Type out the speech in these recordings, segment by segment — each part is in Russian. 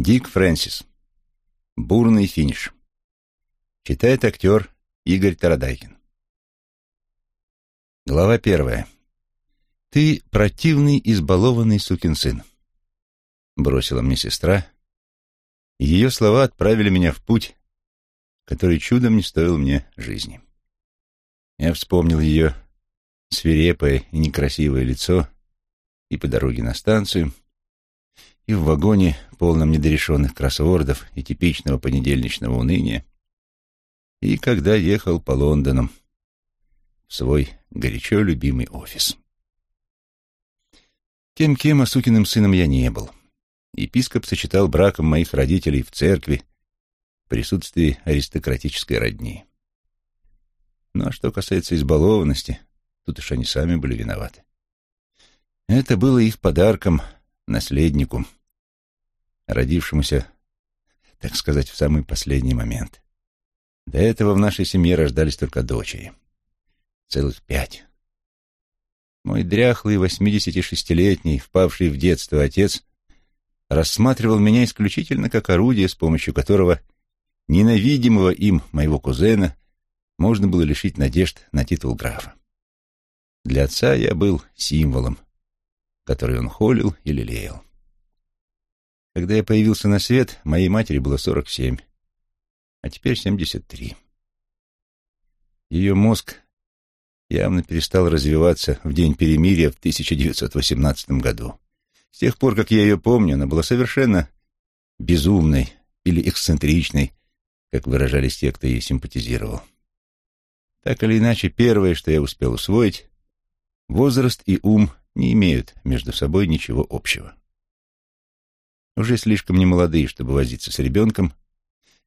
Дик Фрэнсис. Бурный финиш. Читает актер Игорь Тарадайкин. Глава первая. «Ты противный, избалованный сукин сын», — бросила мне сестра. Ее слова отправили меня в путь, который чудом не стоил мне жизни. Я вспомнил ее свирепое и некрасивое лицо и по дороге на станцию, и в вагоне, полном недорешенных кроссвордов и типичного понедельничного уныния, и когда ехал по Лондону в свой горячо любимый офис. Кем-кем, а сыном я не был. Епископ сочетал браком моих родителей в церкви в присутствии аристократической родни. Ну а что касается избалованности, тут уж они сами были виноваты. Это было их подарком наследнику, родившемуся, так сказать, в самый последний момент. До этого в нашей семье рождались только дочери. Целых пять. Мой дряхлый, 86-летний, впавший в детство отец рассматривал меня исключительно как орудие, с помощью которого ненавидимого им, моего кузена, можно было лишить надежд на титул графа. Для отца я был символом, который он холил и лелеял. Когда я появился на свет, моей матери было 47, а теперь 73. Ее мозг явно перестал развиваться в день перемирия в 1918 году. С тех пор, как я ее помню, она была совершенно безумной или эксцентричной, как выражались те, кто ей симпатизировал. Так или иначе, первое, что я успел усвоить, возраст и ум не имеют между собой ничего общего. Уже слишком немолодые, чтобы возиться с ребенком,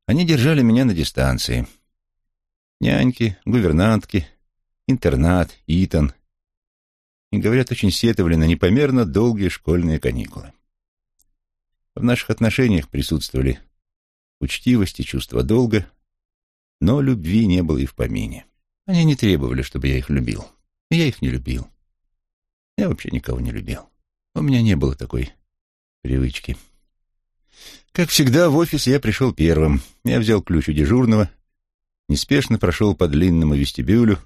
они держали меня на дистанции. Няньки, гувернантки, интернат, Итан. И, говорят, очень сетовали на непомерно долгие школьные каникулы. В наших отношениях присутствовали учтивость и чувство долга, но любви не было и в помине. Они не требовали, чтобы я их любил. И я их не любил. Я вообще никого не любил. У меня не было такой привычки. Как всегда, в офис я пришел первым. Я взял ключ у дежурного, неспешно прошел по длинному вестибюлю,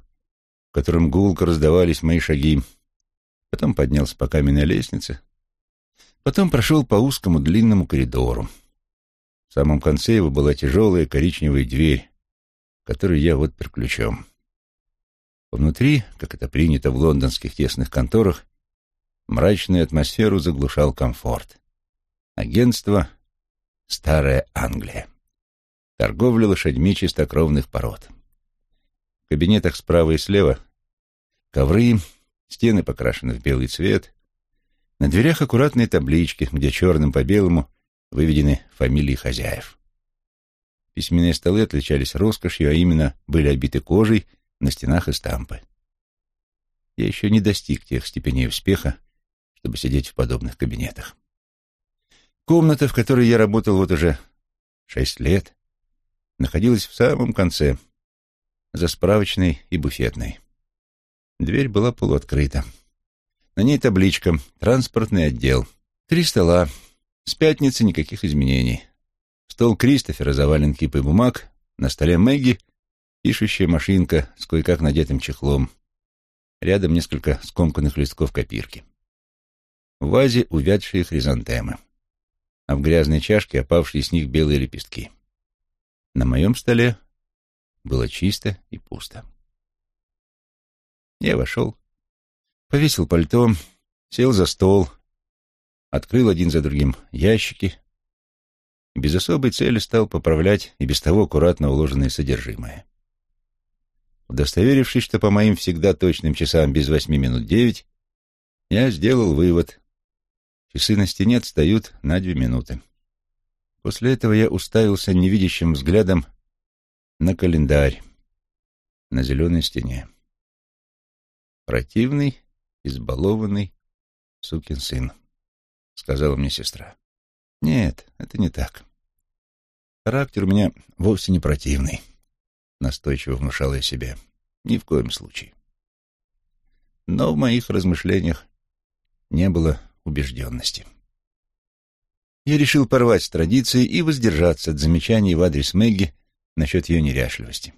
в котором гулко раздавались мои шаги, потом поднялся по каменной лестнице, потом прошел по узкому длинному коридору. В самом конце его была тяжелая коричневая дверь, которую я вот ключом. Внутри, как это принято в лондонских тесных конторах, мрачную атмосферу заглушал комфорт. Агентство «Старая Англия». Торговля лошадьми чистокровных пород. В кабинетах справа и слева ковры, стены покрашены в белый цвет. На дверях аккуратные таблички, где черным по белому выведены фамилии хозяев. Письменные столы отличались роскошью, а именно были обиты кожей на стенах и стампы. Я еще не достиг тех степеней успеха, чтобы сидеть в подобных кабинетах. Комната, в которой я работал вот уже шесть лет, находилась в самом конце, за справочной и буфетной. Дверь была полуоткрыта. На ней табличка «Транспортный отдел». Три стола. С пятницы никаких изменений. Стол Кристофера завален кипой бумаг, на столе Мэгги пишущая машинка с кое-как надетым чехлом. Рядом несколько скомканных листков копирки. В вазе увядшие хризантемы, а в грязной чашке опавшие с них белые лепестки. На моем столе было чисто и пусто. Я вошел, повесил пальто, сел за стол, открыл один за другим ящики и без особой цели стал поправлять и без того аккуратно уложенное содержимое. Удостоверившись, что по моим всегда точным часам без восьми минут девять, я сделал вывод. Часы на стене отстают на две минуты. После этого я уставился невидящим взглядом на календарь на зеленой стене. «Противный, избалованный сукин сын», — сказала мне сестра. «Нет, это не так. Характер у меня вовсе не противный настойчиво внушал я себе. Ни в коем случае. Но в моих размышлениях не было убежденности. Я решил порвать с традицией и воздержаться от замечаний в адрес Мэгги насчет ее неряшливости.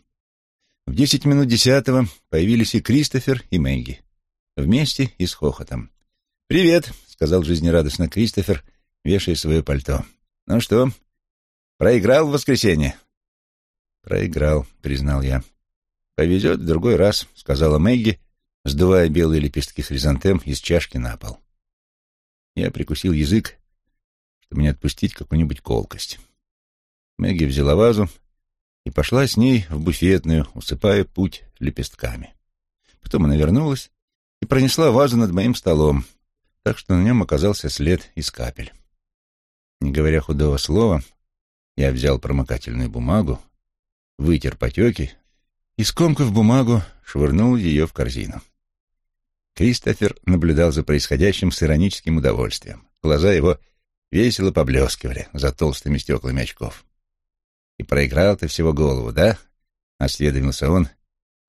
В десять минут десятого появились и Кристофер, и Мэгги. Вместе и с хохотом. «Привет», — сказал жизнерадостно Кристофер, вешая свое пальто. «Ну что, проиграл в воскресенье?» «Проиграл», — признал я. «Повезет в другой раз», — сказала Мэгги, сдувая белые лепестки хризантем из чашки на пол. Я прикусил язык, чтобы не отпустить какую-нибудь колкость. Мэгги взяла вазу и пошла с ней в буфетную, усыпая путь лепестками. Потом она вернулась и пронесла вазу над моим столом, так что на нем оказался след из капель. Не говоря худого слова, я взял промокательную бумагу, вытер потеки и, скомкав бумагу, швырнул ее в корзину. Кристофер наблюдал за происходящим с ироническим удовольствием. Глаза его весело поблескивали за толстыми стеклами очков. «И проиграл ты всего голову, да?» — осведомился он,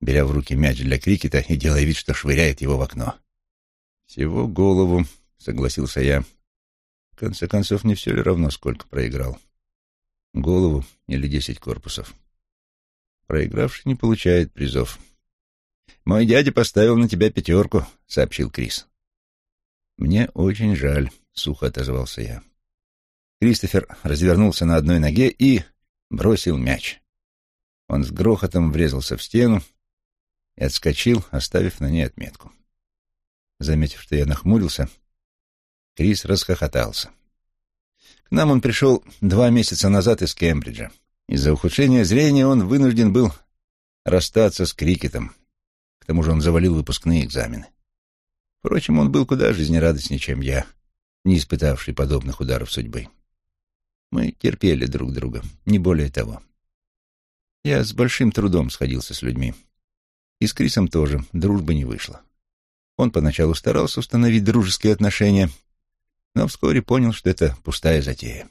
беря в руки мяч для крикета и делая вид, что швыряет его в окно. «Всего голову», — согласился я. В конце концов, не все ли равно, сколько проиграл? Голову или десять корпусов? Проигравший не получает призов. «Мой дядя поставил на тебя пятерку», — сообщил Крис. «Мне очень жаль», — сухо отозвался я. Кристофер развернулся на одной ноге и бросил мяч. Он с грохотом врезался в стену и отскочил, оставив на ней отметку. Заметив, что я нахмурился, Крис расхохотался. К нам он пришел два месяца назад из Кембриджа. Из-за ухудшения зрения он вынужден был расстаться с крикетом. Тому же он завалил выпускные экзамены. Впрочем, он был куда жизнерадостнее, чем я, не испытавший подобных ударов судьбы. Мы терпели друг друга, не более того. Я с большим трудом сходился с людьми. И с Крисом тоже дружбы не вышло. Он поначалу старался установить дружеские отношения, но вскоре понял, что это пустая затея.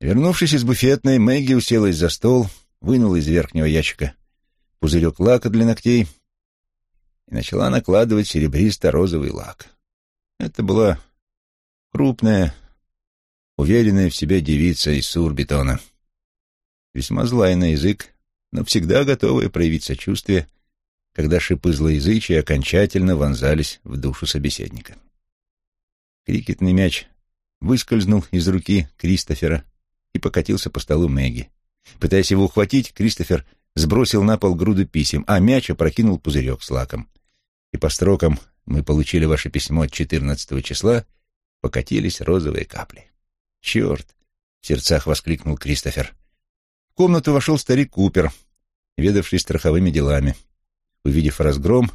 Вернувшись из буфетной, Мэгги уселась за стол, вынула из верхнего ящика пузырек лака для ногтей и начала накладывать серебристо-розовый лак. Это была крупная, уверенная в себе девица из Сурбетона, весьма злая на язык, но всегда готовая проявить сочувствие, когда шипы злоязычия окончательно вонзались в душу собеседника. Крикетный мяч выскользнул из руки Кристофера и покатился по столу Мэгги. Пытаясь его ухватить, Кристофер сбросил на пол груду писем, а мяч опрокинул пузырек с лаком. И по строкам «Мы получили ваше письмо от 14 числа» покатились розовые капли. «Черт!» — в сердцах воскликнул Кристофер. В комнату вошел старик Купер, ведавший страховыми делами. Увидев разгром,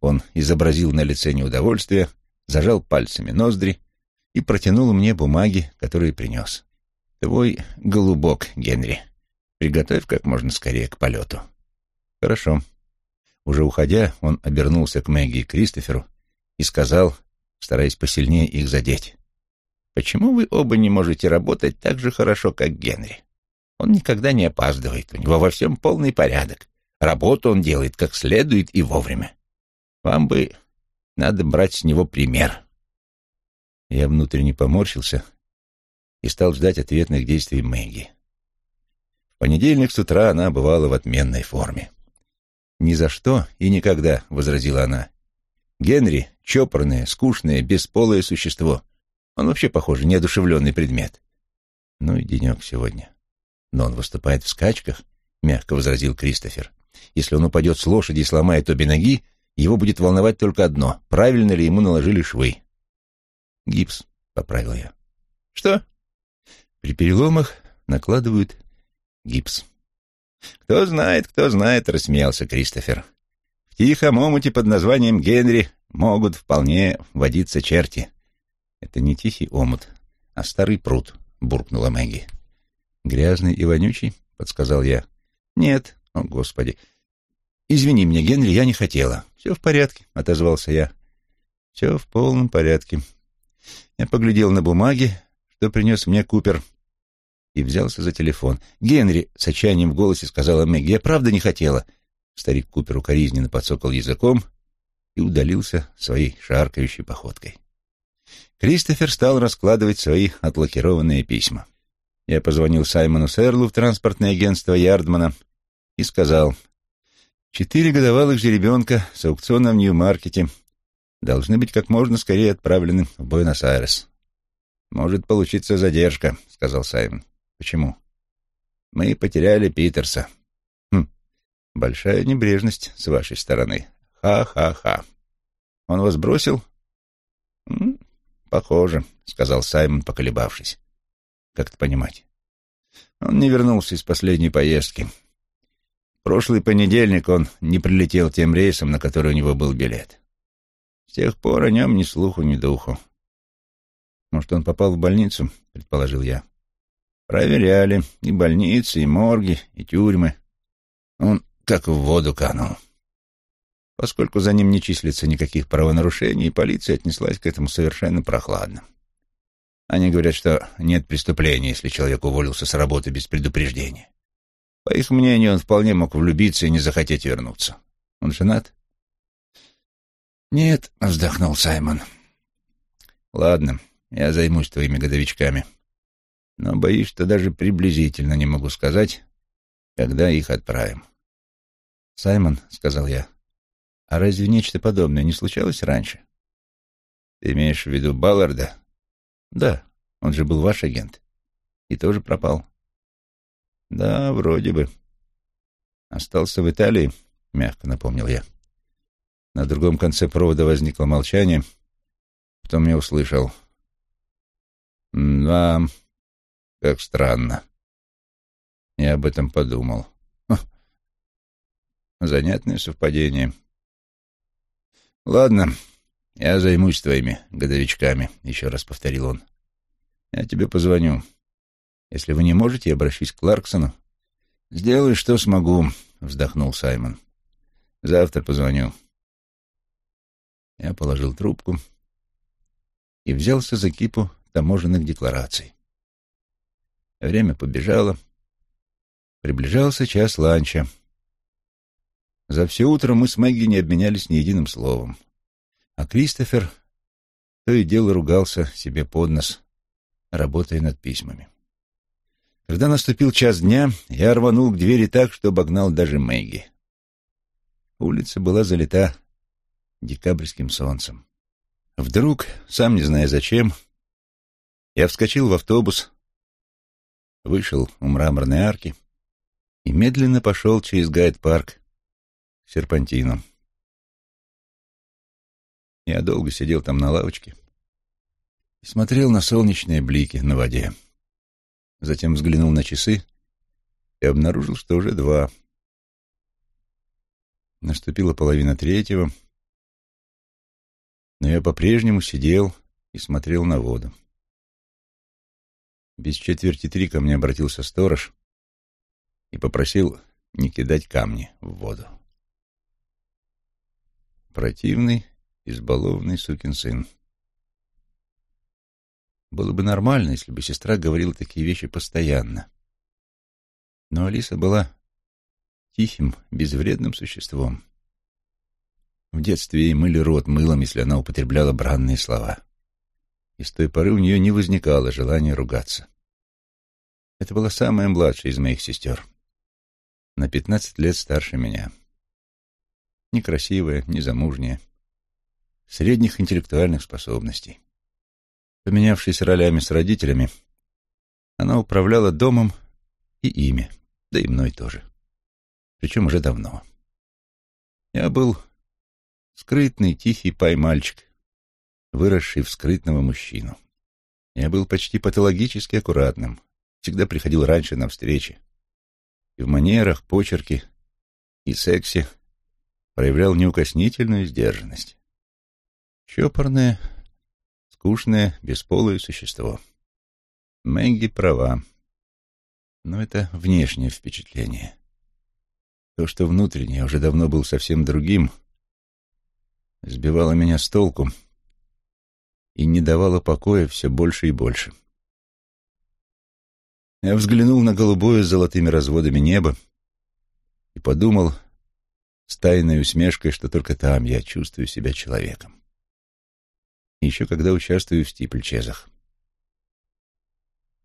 он изобразил на лице неудовольствие, зажал пальцами ноздри и протянул мне бумаги, которые принес. Твой голубок, Генри. Приготовь как можно скорее к полету. Хорошо. Уже уходя, он обернулся к Мэгги и Кристоферу и сказал, стараясь посильнее их задеть. «Почему вы оба не можете работать так же хорошо, как Генри? Он никогда не опаздывает, у него во всем полный порядок. Работу он делает как следует и вовремя. Вам бы надо брать с него пример». Я внутренне поморщился и стал ждать ответных действий Мэгги. В понедельник с утра она бывала в отменной форме. «Ни за что и никогда», — возразила она. «Генри — чопорное, скучное, бесполое существо. Он вообще, похоже, неодушевленный предмет». «Ну и денек сегодня». «Но он выступает в скачках», — мягко возразил Кристофер. «Если он упадет с лошади и сломает обе ноги, его будет волновать только одно — правильно ли ему наложили швы». «Гипс», — поправил я. «Что?» При переломах накладывают гипс. «Кто знает, кто знает», — рассмеялся Кристофер. «В тихом омуте под названием Генри могут вполне водиться черти». «Это не тихий омут, а старый пруд», — буркнула Мэгги. «Грязный и вонючий?» — подсказал я. «Нет, о, Господи. Извини меня, Генри, я не хотела. Все в порядке», — отозвался я. «Все в полном порядке». Я поглядел на бумаги, что принес мне Купер, и взялся за телефон. «Генри!» — с отчаянием в голосе сказала Мэгги. «Я правда не хотела!» Старик Купер укоризненно подсокал языком и удалился своей шаркающей походкой. Кристофер стал раскладывать свои отлакированные письма. Я позвонил Саймону Серлу в транспортное агентство Ярдмана и сказал, «Четыре годовалых жеребенка с аукциона в Нью-Маркете должны быть как можно скорее отправлены в Буэнос-Айрес». «Может получиться задержка», — сказал Саймон. «Почему?» «Мы потеряли Питерса». «Хм, большая небрежность с вашей стороны. Ха-ха-ха. Он вас бросил?» «Похоже», — сказал Саймон, поколебавшись. «Как это понимать?» Он не вернулся из последней поездки. Прошлый понедельник он не прилетел тем рейсом, на который у него был билет. С тех пор о нем ни слуху, ни духу. Может, он попал в больницу, предположил я. Проверяли и больницы, и морги, и тюрьмы. Он как в воду канул. Поскольку за ним не числится никаких правонарушений, полиция отнеслась к этому совершенно прохладно. Они говорят, что нет преступления, если человек уволился с работы без предупреждения. По их мнению, он вполне мог влюбиться и не захотеть вернуться. Он женат? Нет, вздохнул Саймон. Ладно, я займусь твоими годовичками. Но боюсь, что даже приблизительно не могу сказать, когда их отправим. Саймон, сказал я, а разве нечто подобное не случалось раньше? Ты имеешь в виду Балларда? Да, он же был ваш агент. И тоже пропал. Да, вроде бы. Остался в Италии, мягко напомнил я. На другом конце провода возникло молчание. Потом я услышал. Да, как странно. Я об этом подумал. Занятное совпадение. «Ладно, я займусь твоими годовичками», — еще раз повторил он. «Я тебе позвоню. Если вы не можете, я обращусь к Кларксону». «Сделаю, что смогу», — вздохнул Саймон. «Завтра позвоню». Я положил трубку и взялся за кипу таможенных деклараций. Время побежало. Приближался час ланча. За все утро мы с Мэгги не обменялись ни единым словом. А Кристофер то и дело ругался себе под нос, работая над письмами. Когда наступил час дня, я рванул к двери так, что обогнал даже Мэгги. Улица была залита декабрьским солнцем. Вдруг, сам не зная зачем, я вскочил в автобус, вышел у мраморной арки и медленно пошел через гайд-парк серпантину. Я долго сидел там на лавочке и смотрел на солнечные блики на воде. Затем взглянул на часы и обнаружил, что уже два. Наступила половина третьего, но я по-прежнему сидел и смотрел на воду. Без четверти три ко мне обратился сторож и попросил не кидать камни в воду. Противный, избалованный сукин сын. Было бы нормально, если бы сестра говорила такие вещи постоянно. Но Алиса была тихим, безвредным существом. В детстве ей мыли рот мылом, если она употребляла бранные слова. И с той поры у нее не возникало желания ругаться. Это была самая младшая из моих сестер. На пятнадцать лет старше меня некрасивая, незамужняя, средних интеллектуальных способностей. Поменявшись ролями с родителями, она управляла домом и ими, да и мной тоже. Причем уже давно. Я был скрытный, тихий пай-мальчик, выросший в скрытного мужчину. Я был почти патологически аккуратным, всегда приходил раньше на встречи. И в манерах, почерке и сексе проявлял неукоснительную сдержанность. Чопорное, скучное, бесполое существо. Мэгги права. Но это внешнее впечатление. То, что внутреннее уже давно был совсем другим, сбивало меня с толку и не давало покоя все больше и больше. Я взглянул на голубое с золотыми разводами небо и подумал, с тайной усмешкой, что только там я чувствую себя человеком. еще когда участвую в стипльчезах.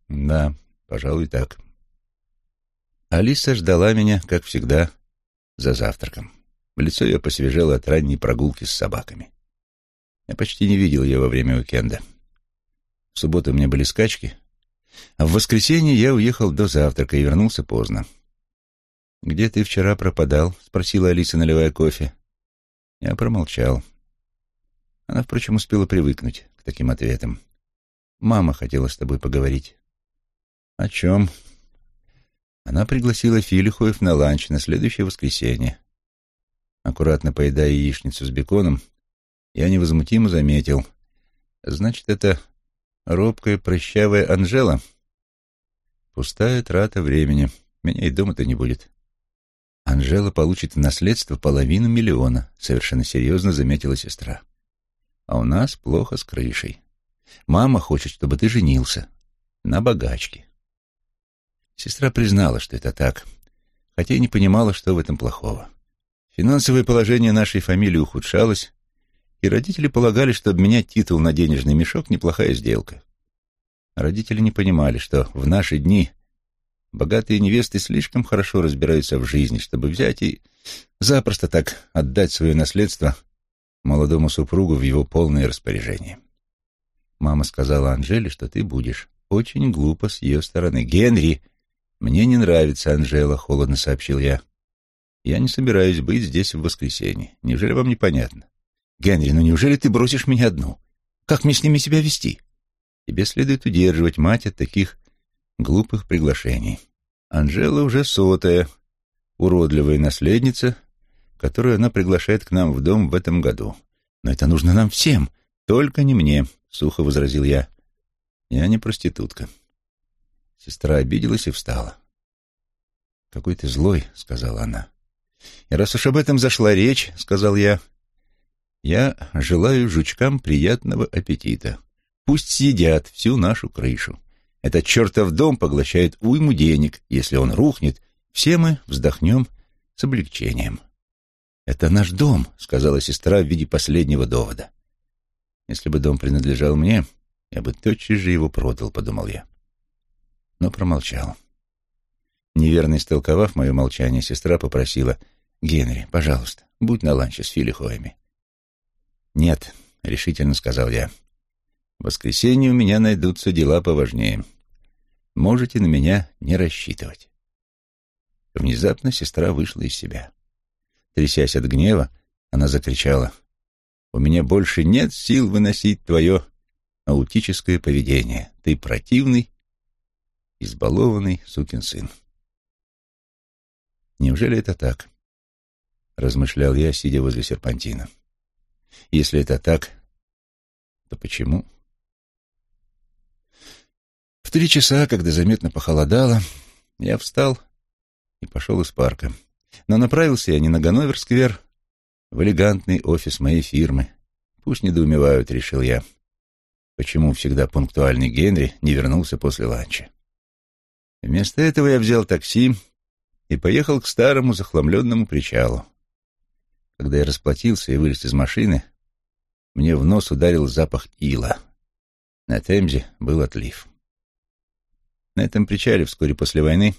Да, пожалуй, так. Алиса ждала меня, как всегда, за завтраком. Лицо ее посвежело от ранней прогулки с собаками. Я почти не видел ее во время уикенда. В субботу у меня были скачки, а в воскресенье я уехал до завтрака и вернулся поздно. «Где ты вчера пропадал?» — спросила Алиса, наливая кофе. Я промолчал. Она, впрочем, успела привыкнуть к таким ответам. «Мама хотела с тобой поговорить». «О чем?» Она пригласила Филихоев на ланч на следующее воскресенье. Аккуратно поедая яичницу с беконом, я невозмутимо заметил. «Значит, это робкая, прыщавая Анжела?» «Пустая трата времени. Меня и дома-то не будет». «Анжела получит в наследство половину миллиона», — совершенно серьезно заметила сестра. «А у нас плохо с крышей. Мама хочет, чтобы ты женился. На богачке». Сестра признала, что это так, хотя и не понимала, что в этом плохого. Финансовое положение нашей фамилии ухудшалось, и родители полагали, что обменять титул на денежный мешок — неплохая сделка. Родители не понимали, что в наши дни Богатые невесты слишком хорошо разбираются в жизни, чтобы взять и запросто так отдать свое наследство молодому супругу в его полное распоряжение. Мама сказала Анжеле, что ты будешь. Очень глупо с ее стороны. Генри, мне не нравится Анжела, холодно сообщил я. Я не собираюсь быть здесь в воскресенье. Неужели вам непонятно? Генри, ну неужели ты бросишь меня одну? Как мне с ними себя вести? Тебе следует удерживать мать от таких глупых приглашений. Анжела уже сотая, уродливая наследница, которую она приглашает к нам в дом в этом году. Но это нужно нам всем, только не мне, — сухо возразил я. Я не проститутка. Сестра обиделась и встала. «Какой ты злой», — сказала она. «И раз уж об этом зашла речь, — сказал я, — я желаю жучкам приятного аппетита. Пусть съедят всю нашу крышу. Этот чертов дом поглощает уйму денег. Если он рухнет, все мы вздохнем с облегчением. «Это наш дом», — сказала сестра в виде последнего довода. «Если бы дом принадлежал мне, я бы тотчас же его продал», — подумал я. Но промолчал. Неверно истолковав мое молчание, сестра попросила, «Генри, пожалуйста, будь на ланче с Филихоями». «Нет», — решительно сказал я. «В воскресенье у меня найдутся дела поважнее». Можете на меня не рассчитывать. Внезапно сестра вышла из себя. Трясясь от гнева, она закричала. «У меня больше нет сил выносить твое аутическое поведение. Ты противный, избалованный сукин сын». «Неужели это так?» — размышлял я, сидя возле серпантина. «Если это так, то почему?» В три часа, когда заметно похолодало, я встал и пошел из парка. Но направился я не на Ганновер-сквер, в элегантный офис моей фирмы. Пусть недоумевают, решил я. Почему всегда пунктуальный Генри не вернулся после ланча? Вместо этого я взял такси и поехал к старому захламленному причалу. Когда я расплатился и вылез из машины, мне в нос ударил запах ила. На Темзе был отлив. На этом причале вскоре после войны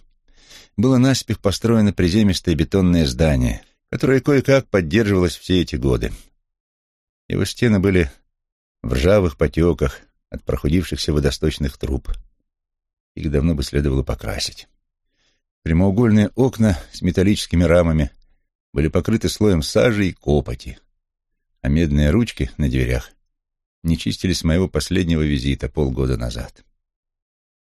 было наспех построено приземистое бетонное здание, которое кое-как поддерживалось все эти годы. Его стены были в ржавых потеках от прохудившихся водосточных труб. Их давно бы следовало покрасить. Прямоугольные окна с металлическими рамами были покрыты слоем сажи и копоти, а медные ручки на дверях не чистились с моего последнего визита полгода назад.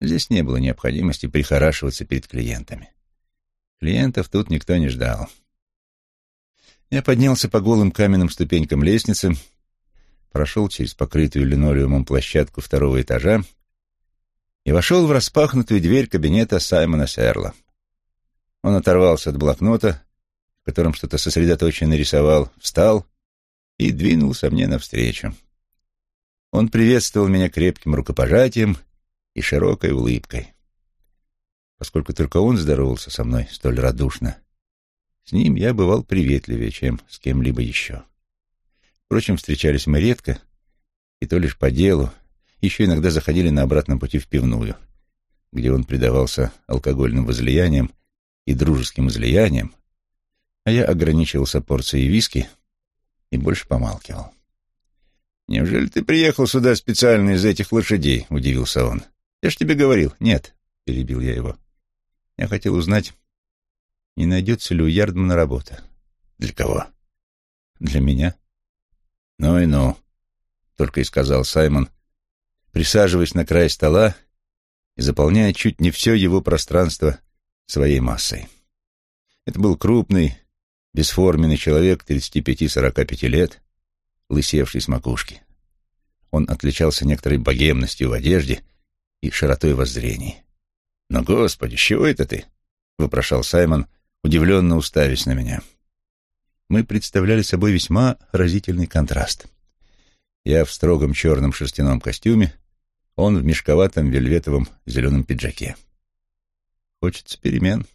Здесь не было необходимости прихорашиваться перед клиентами. Клиентов тут никто не ждал. Я поднялся по голым каменным ступенькам лестницы, прошел через покрытую линолеумом площадку второго этажа и вошел в распахнутую дверь кабинета Саймона Серла. Он оторвался от блокнота, в котором что-то сосредоточенно рисовал, встал и двинулся мне навстречу. Он приветствовал меня крепким рукопожатием — и широкой улыбкой. Поскольку только он здоровался со мной столь радушно, с ним я бывал приветливее, чем с кем-либо еще. Впрочем, встречались мы редко, и то лишь по делу, еще иногда заходили на обратном пути в пивную, где он предавался алкогольным возлияниям и дружеским излияниям, а я ограничивался порцией виски и больше помалкивал. «Неужели ты приехал сюда специально из этих лошадей?» — удивился он. «Я ж тебе говорил». «Нет», — перебил я его. «Я хотел узнать, не найдется ли у Ярдмана работа». «Для кого?» «Для меня». «Ну и ну», — только и сказал Саймон, присаживаясь на край стола и заполняя чуть не все его пространство своей массой. Это был крупный, бесформенный человек 35-45 лет, лысевший с макушки. Он отличался некоторой богемностью в одежде и широтой воззрений. «Но, Господи, чего это ты?» — вопрошал Саймон, удивленно уставясь на меня. Мы представляли собой весьма разительный контраст. Я в строгом черном шерстяном костюме, он в мешковатом вельветовом зеленом пиджаке. «Хочется перемен».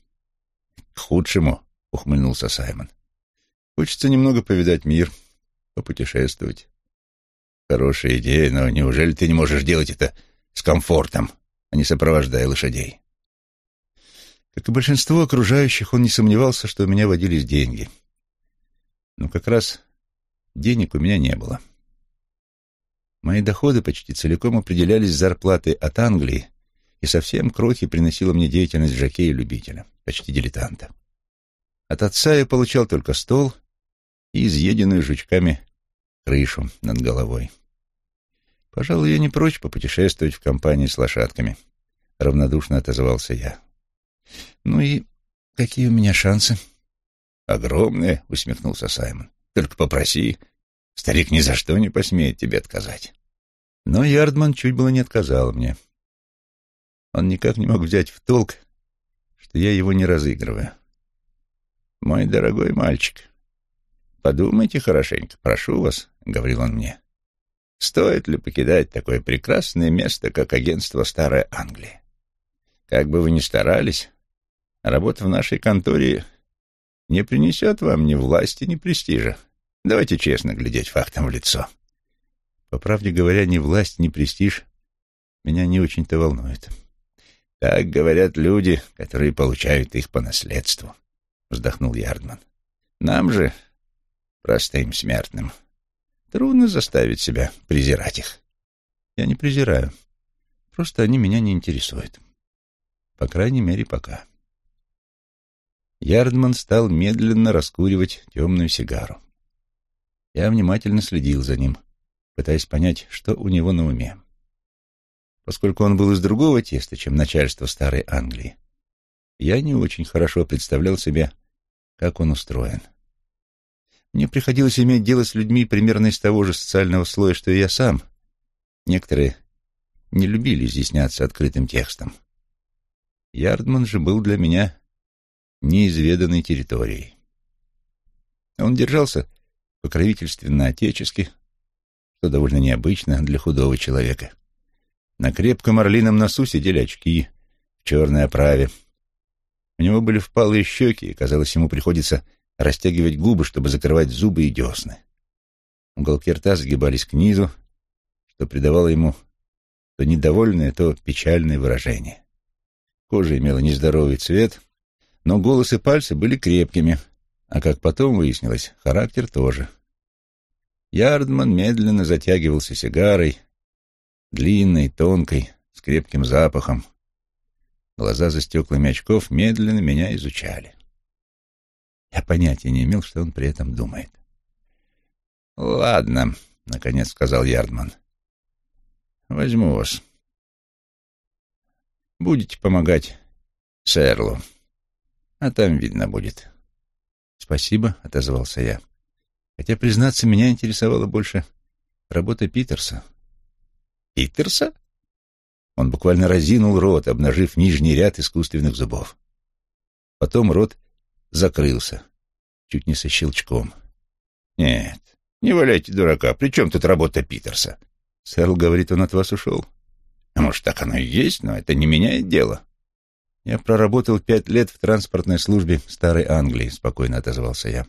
«К худшему», — ухмыльнулся Саймон. «Хочется немного повидать мир, попутешествовать». «Хорошая идея, но неужели ты не можешь делать это с комфортом, а не сопровождая лошадей?» Как и большинство окружающих, он не сомневался, что у меня водились деньги. Но как раз денег у меня не было. Мои доходы почти целиком определялись зарплатой от Англии, и совсем крохи приносила мне деятельность жокея-любителя, почти дилетанта. От отца я получал только стол и изъеденную жучками крышу над головой. Пожалуй, я не прочь попутешествовать в компании с лошадками, — равнодушно отозвался я. Ну и какие у меня шансы? Огромные, — усмехнулся Саймон. Только попроси, Старик ни за что не посмеет тебе отказать. Но Ярдман чуть было не отказал мне. Он никак не мог взять в толк, что я его не разыгрываю. «Мой дорогой мальчик, подумайте хорошенько, прошу вас», — говорил он мне. «Стоит ли покидать такое прекрасное место, как агентство Старая Англия? Как бы вы ни старались, работа в нашей конторе не принесет вам ни власти, ни престижа. Давайте честно глядеть фактам в лицо. По правде говоря, ни власть, ни престиж меня не очень-то волнует. Так говорят люди, которые получают их по наследству, вздохнул Ярдман. Нам же, простым смертным, трудно заставить себя презирать их. Я не презираю. Просто они меня не интересуют. По крайней мере, пока. Ярдман стал медленно раскуривать темную сигару. Я внимательно следил за ним, пытаясь понять, что у него на уме. Поскольку он был из другого теста, чем начальство старой Англии, я не очень хорошо представлял себе, как он устроен. Мне приходилось иметь дело с людьми примерно из того же социального слоя, что и я сам. Некоторые не любили изъясняться открытым текстом. Ярдман же был для меня неизведанной территорией. Он держался покровительственно-отечески, что довольно необычно для худого человека. На крепком орлином носу сидели очки в черной оправе. У него были впалые щеки, и, казалось, ему приходится растягивать губы, чтобы закрывать зубы и десны. Уголки рта сгибались к низу, что придавало ему то недовольное, то печальное выражение. Кожа имела нездоровый цвет, но голос и пальцы были крепкими, а как потом выяснилось, характер тоже. Ярдман медленно затягивался сигарой, длинной, тонкой, с крепким запахом. Глаза за стеклами очков медленно меня изучали. Я понятия не имел, что он при этом думает. «Ладно», — наконец сказал Ярдман. «Возьму вас. Будете помогать Сэрлу, а там видно будет». «Спасибо», — отозвался я. Хотя, признаться, меня интересовала больше работа Питерса. Питерса? Он буквально разинул рот, обнажив нижний ряд искусственных зубов. Потом рот закрылся, чуть не со щелчком. Нет, не валяйте дурака. При чем тут работа Питерса? Сэрл говорит, он от вас ушел. А может, так оно и есть, но это не меняет дело. Я проработал пять лет в транспортной службе Старой Англии, спокойно отозвался я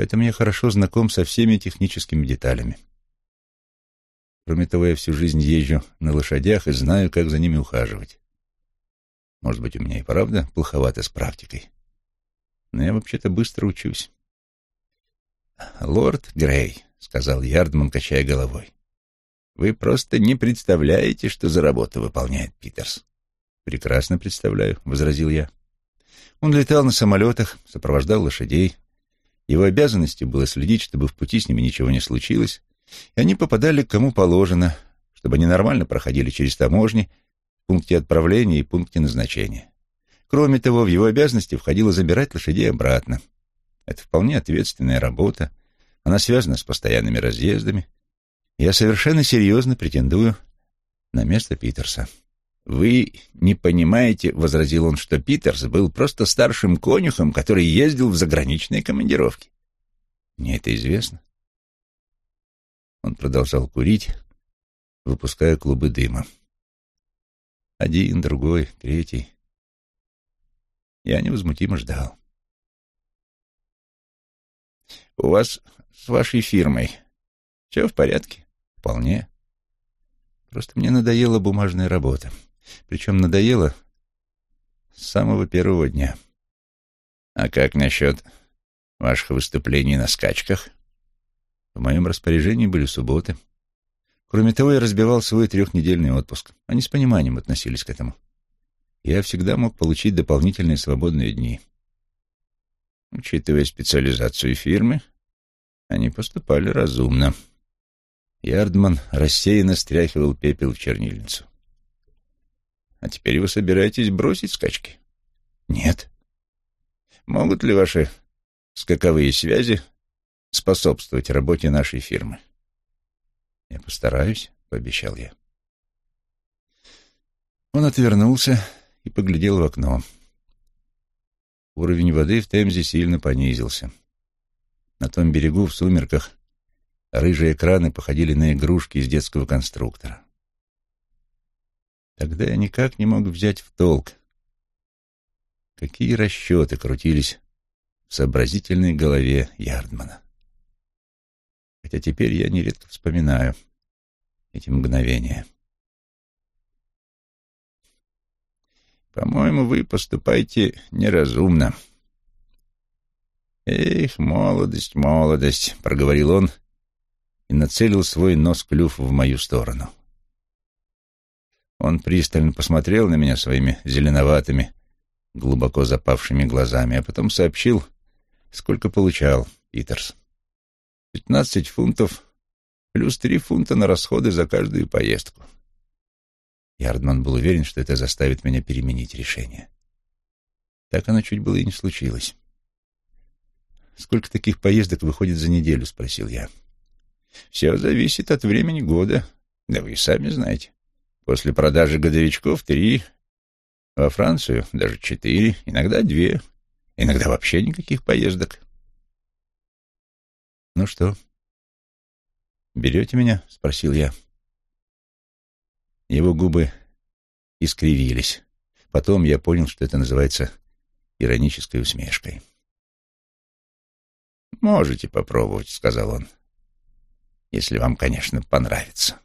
поэтому я хорошо знаком со всеми техническими деталями. Кроме того, я всю жизнь езжу на лошадях и знаю, как за ними ухаживать. Может быть, у меня и правда плоховато с практикой. Но я вообще-то быстро учусь. «Лорд Грей», — сказал Ярдман, качая головой, — «вы просто не представляете, что за работу выполняет Питерс». «Прекрасно представляю», — возразил я. Он летал на самолетах, сопровождал лошадей. Его обязанностью было следить, чтобы в пути с ними ничего не случилось, и они попадали к кому положено, чтобы они нормально проходили через таможни, пункте отправления и пункте назначения. Кроме того, в его обязанности входило забирать лошадей обратно. Это вполне ответственная работа, она связана с постоянными разъездами. Я совершенно серьезно претендую на место Питерса. «Вы не понимаете, — возразил он, — что Питерс был просто старшим конюхом, который ездил в заграничные командировки. Мне это известно. Он продолжал курить, выпуская клубы дыма. Один, другой, третий. Я невозмутимо ждал. «У вас с вашей фирмой все в порядке?» «Вполне. Просто мне надоела бумажная работа. Причем надоело с самого первого дня. А как насчет ваших выступлений на скачках? В моем распоряжении были субботы. Кроме того, я разбивал свой трехнедельный отпуск. Они с пониманием относились к этому. Я всегда мог получить дополнительные свободные дни. Учитывая специализацию фирмы, они поступали разумно. Ярдман рассеянно стряхивал пепел в чернильницу. А теперь вы собираетесь бросить скачки? Нет. Могут ли ваши скаковые связи способствовать работе нашей фирмы? Я постараюсь, пообещал я. Он отвернулся и поглядел в окно. Уровень воды в Темзе сильно понизился. На том берегу в сумерках рыжие краны походили на игрушки из детского конструктора. Тогда я никак не мог взять в толк, какие расчеты крутились в сообразительной голове Ярдмана. Хотя теперь я нередко вспоминаю эти мгновения. «По-моему, вы поступаете неразумно». «Эх, молодость, молодость», — проговорил он и нацелил свой нос-клюв в мою сторону. Он пристально посмотрел на меня своими зеленоватыми, глубоко запавшими глазами, а потом сообщил, сколько получал Питерс. Пятнадцать фунтов плюс три фунта на расходы за каждую поездку. Ярдман был уверен, что это заставит меня переменить решение. Так оно чуть было и не случилось. «Сколько таких поездок выходит за неделю?» — спросил я. «Все зависит от времени года. Да вы и сами знаете. После продажи годовичков три, во Францию даже четыре, иногда две, иногда вообще никаких поездок. «Ну что, берете меня?» — спросил я. Его губы искривились. Потом я понял, что это называется иронической усмешкой. «Можете попробовать», — сказал он, — «если вам, конечно, понравится».